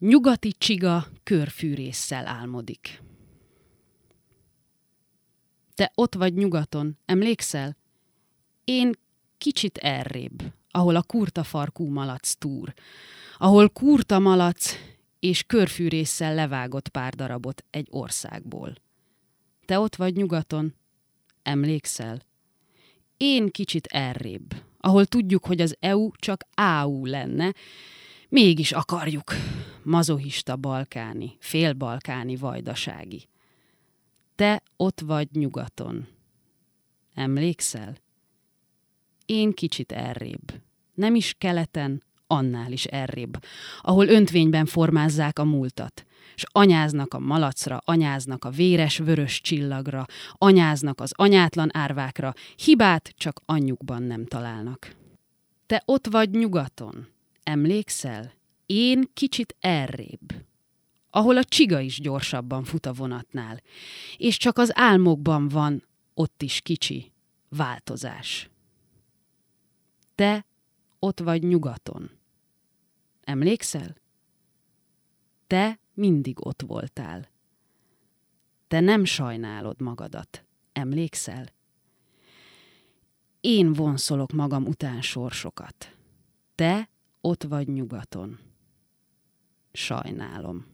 Nyugati csiga körfűrésszel álmodik. Te ott vagy nyugaton, emlékszel? Én kicsit errébb, ahol a kurta farkú malac túr, ahol kurta malac és körfűrésszel levágott pár darabot egy országból. Te ott vagy nyugaton, emlékszel? Én kicsit errébb, ahol tudjuk, hogy az EU csak AU lenne, mégis akarjuk. Mazohista balkáni, félbalkáni vajdasági. Te ott vagy nyugaton. Emlékszel? Én kicsit errébb. Nem is keleten, annál is errébb, ahol öntvényben formázzák a múltat, és anyáznak a malacra, anyáznak a véres vörös csillagra, anyáznak az anyátlan árvákra, hibát csak anyjukban nem találnak. Te ott vagy nyugaton, emlékszel? Én kicsit errébb, ahol a csiga is gyorsabban fut a vonatnál, és csak az álmokban van ott is kicsi változás. Te ott vagy nyugaton. Emlékszel? Te mindig ott voltál. Te nem sajnálod magadat. Emlékszel? Én vonszolok magam után sorsokat. Te ott vagy nyugaton. Sajnálom.